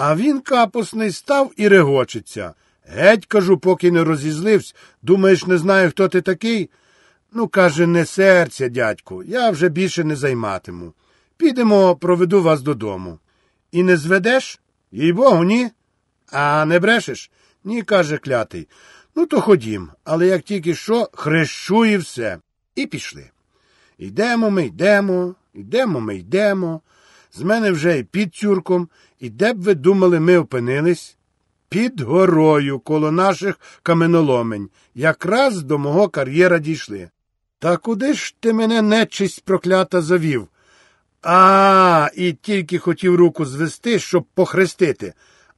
А він капосний став і регочеться. Геть, кажу, поки не розізлився. Думаєш, не знаю, хто ти такий? Ну, каже, не серця, дядьку, я вже більше не займатиму. Підемо, проведу вас додому. І не зведеш? Їй богу, ні. А не брешеш? Ні, каже клятий. Ну, то ходім, але як тільки що, хрещу і все. І пішли. Йдемо ми, йдемо, йдемо ми, йдемо. З мене вже і під тюрком, і де б ви думали, ми опинились? Під горою, коло наших каменоломень, якраз до мого кар'єра дійшли. Та куди ж ти мене нечисть проклята завів? А, і тільки хотів руку звести, щоб похрестити.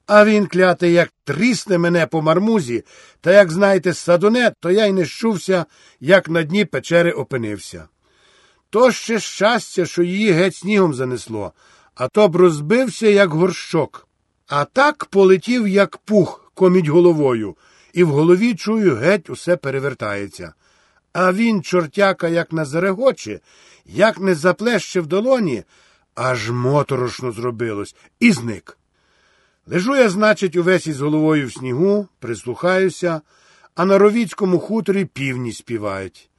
А він, клятий, як трісне мене по мармузі, та як знаєте, садоне, то я й не щувся, як на дні печери опинився. То ще щастя, що її геть снігом занесло, а то б розбився, як горщок. А так полетів, як пух, коміть головою, і в голові чую, геть усе перевертається. А він, чортяка, як на зарегоче, як не заплеще в долоні, аж моторошно зробилось, і зник. Лежу я, значить, увесь із головою в снігу, прислухаюся, а на ровіцькому хуторі півні співають.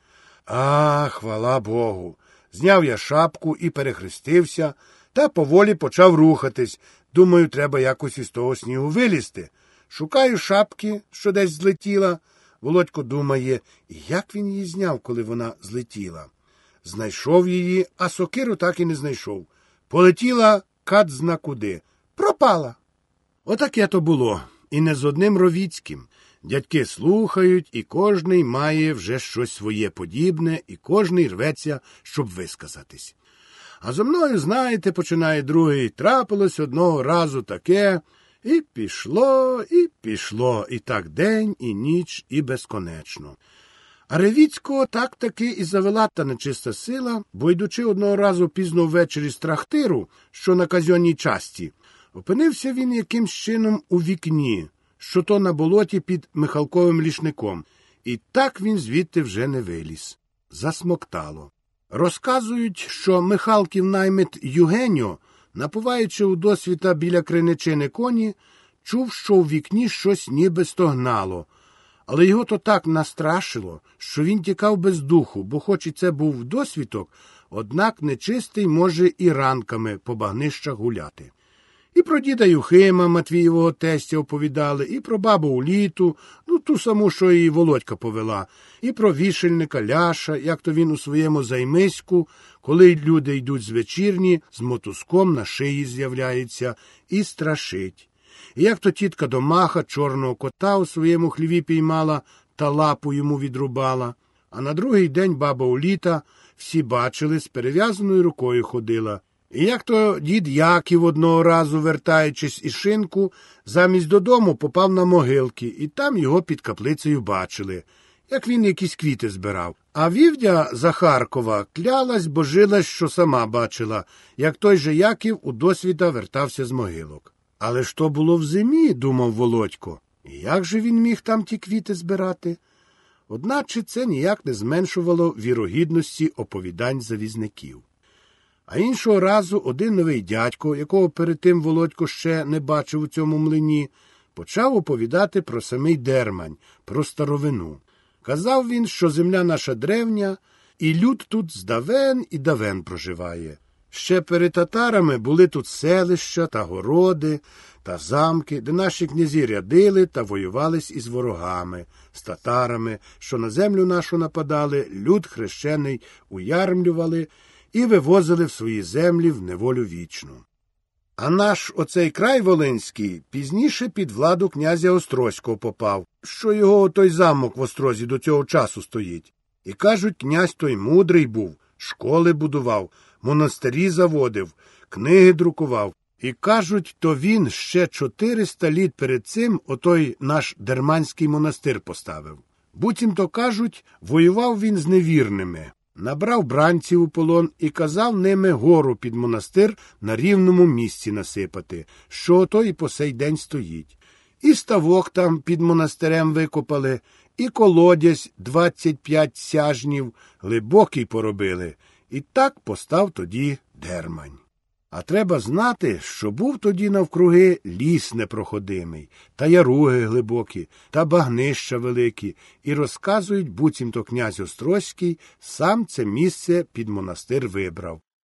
А, хвала Богу. Зняв я шапку і перехрестився, та поволі почав рухатись. Думаю, треба якось із того снігу вилізти. Шукаю шапки, що десь злетіла. Володько думає, як він її зняв, коли вона злетіла. Знайшов її, а сокиру так і не знайшов. Полетіла кат зна куди. Пропала. Отаке то було, і не з одним ровіцьким. Дядьки слухають, і кожний має вже щось своє подібне, і кожний рветься, щоб висказатись. А зо мною, знаєте, починає другий, трапилось одного разу таке, і пішло, і пішло, і так день, і ніч, і безконечно. А Ревіцького так таки і завела та нечиста сила, бо йдучи одного разу пізно ввечері з трахтиру, що на казьонній часті, опинився він якимсь чином у вікні, що то на болоті під Михалковим лішником, і так він звідти вже не виліз. Засмоктало. Розказують, що Михалків наймит Югеньо, напуваючи у досвіта біля криничини коні, чув, що в вікні щось ніби стогнало, але його то так настрашило, що він тікав без духу, бо, хоч і це був досвідок, однак нечистий може і ранками по багнищах гуляти. І про діда Юхима Матвієвого тестя оповідали, і про бабу Уліту, ну ту саму, що і Володька повела, і про вішельника Ляша, як то він у своєму займиську, коли люди йдуть з вечірні, з мотузком на шиї з'являється і страшить. І як то тітка домаха чорного кота у своєму хліві піймала та лапу йому відрубала, а на другий день баба Уліта всі бачили, з перев'язаною рукою ходила. І як то дід Яків одного разу, вертаючись із шинку, замість додому попав на могилки, і там його під каплицею бачили, як він якісь квіти збирав. А вівдя Захаркова клялась, божилась, що сама бачила, як той же Яків у досвіда вертався з могилок. Але ж то було в зимі, думав Володько. І як же він міг там ті квіти збирати? Одначе це ніяк не зменшувало вірогідності оповідань завізників. А іншого разу один новий дядько, якого перед тим Володько ще не бачив у цьому млині, почав оповідати про самий дермань, про старовину. Казав він, що земля наша древня, і люд тут здавен і давен проживає. Ще перед татарами були тут селища та городи та замки, де наші князі рядили та воювались із ворогами, з татарами, що на землю нашу нападали, люд хрещений уярмлювали і вивозили в свої землі в неволю вічну. А наш оцей край Волинський пізніше під владу князя Острозького попав, що його той замок в Острозі до цього часу стоїть. І кажуть, князь той мудрий був, школи будував, монастирі заводив, книги друкував. І кажуть, то він ще 400 літ перед цим отой наш дерманський монастир поставив. Буцім то кажуть, воював він з невірними, набрав бранців у полон і казав ними гору під монастир на рівному місці насипати, що ото і по сей день стоїть. І ставок там під монастирем викопали, і колодязь 25 сяжнів, глибокий поробили, і так постав тоді дермань. А треба знати, що був тоді навкруги ліс непроходимий, та яруги глибокі, та багнища великі, і розказують, буцімто князь Острозький сам це місце під монастир вибрав.